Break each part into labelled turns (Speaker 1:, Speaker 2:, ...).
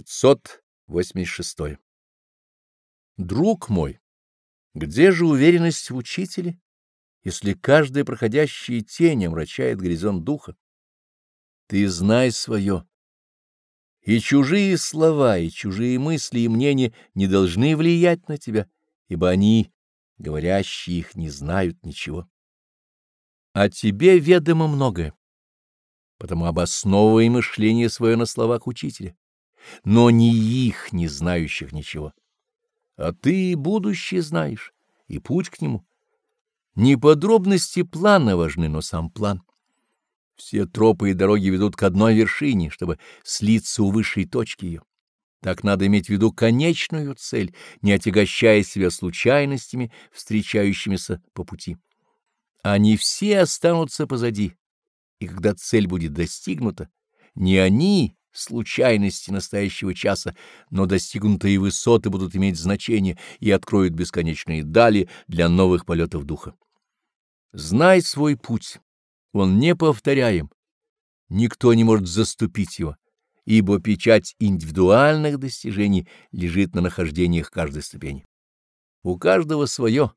Speaker 1: 586. Друг мой, где же уверенность в учителе, если каждая проходящая тень омрачает горизонт духа? Ты знай свое. И чужие слова, и чужие мысли и мнения не должны влиять на тебя, ибо они, говорящие их, не знают ничего. А тебе ведомо многое потому обосновывай мышление свое на словах учителя, но не их, не знающих ничего. А ты и будущее знаешь, и путь к нему. Не подробности плана важны, но сам план. Все тропы и дороги ведут к одной вершине, чтобы слиться у высшей точки ее. Так надо иметь в виду конечную цель, не отягощая себя случайностями, встречающимися по пути. Они все останутся позади, и когда цель будет достигнута, не они, случайности настоящего часа, но достигнутые высоты будут иметь значение и откроют бесконечные дали для новых полетов духа. Знай свой путь, он неповторяем, никто не может заступить его, ибо печать индивидуальных достижений лежит на нахождениях каждой ступени. У каждого свое,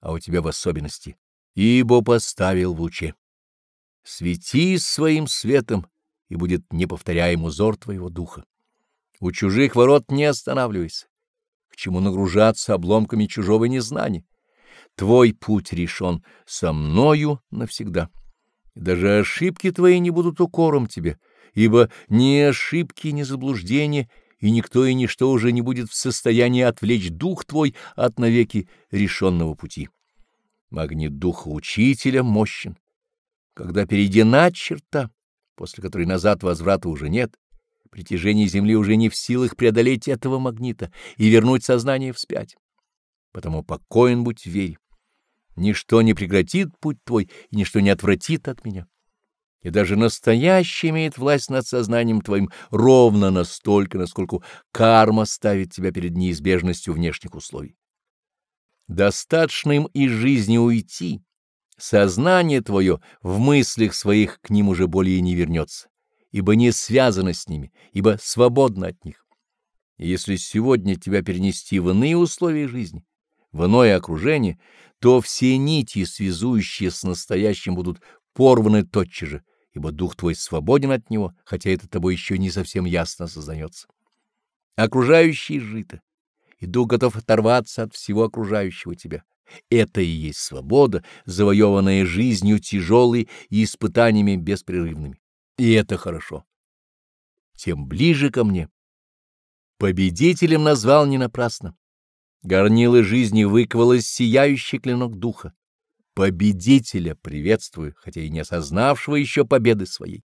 Speaker 1: а у тебя в особенности, ибо поставил в луче. Свети своим светом, и будет неповторяем узор твоего духа. У чужих ворот не останавливайся. К чему нагружаться обломками чужого незнания? Твой путь решен со мною навсегда. Даже ошибки твои не будут укором тебе, ибо ни ошибки, ни заблуждения, и никто и ничто уже не будет в состоянии отвлечь дух твой от навеки решенного пути. Магнит духа учителя мощен когда перейдена черта, после которой назад возврата уже нет, притяжение Земли уже не в силах преодолеть этого магнита и вернуть сознание вспять. Потому покоен будь в вере. Ничто не прекратит путь твой, и ничто не отвратит от меня. И даже настоящее имеет власть над сознанием твоим ровно настолько, насколько карма ставит тебя перед неизбежностью внешних условий. Достаточно им из жизни уйти, Сознание твое в мыслях своих к ним уже более не вернется, ибо не связано с ними, ибо свободно от них. И если сегодня тебя перенести в иные условия жизни, в иное окружение, то все нити, связующие с настоящим, будут порваны тотчас же, ибо дух твой свободен от него, хотя это тобой еще не совсем ясно сознается. Окружающий жито, и дух готов оторваться от всего окружающего тебя. Это и есть свобода, завоеванная жизнью тяжелой и испытаниями беспрерывными. И это хорошо. Тем ближе ко мне. Победителем назвал не напрасно. Горнило жизни выковал из сияющий клинок духа. Победителя приветствую, хотя и не осознавшего еще победы своей.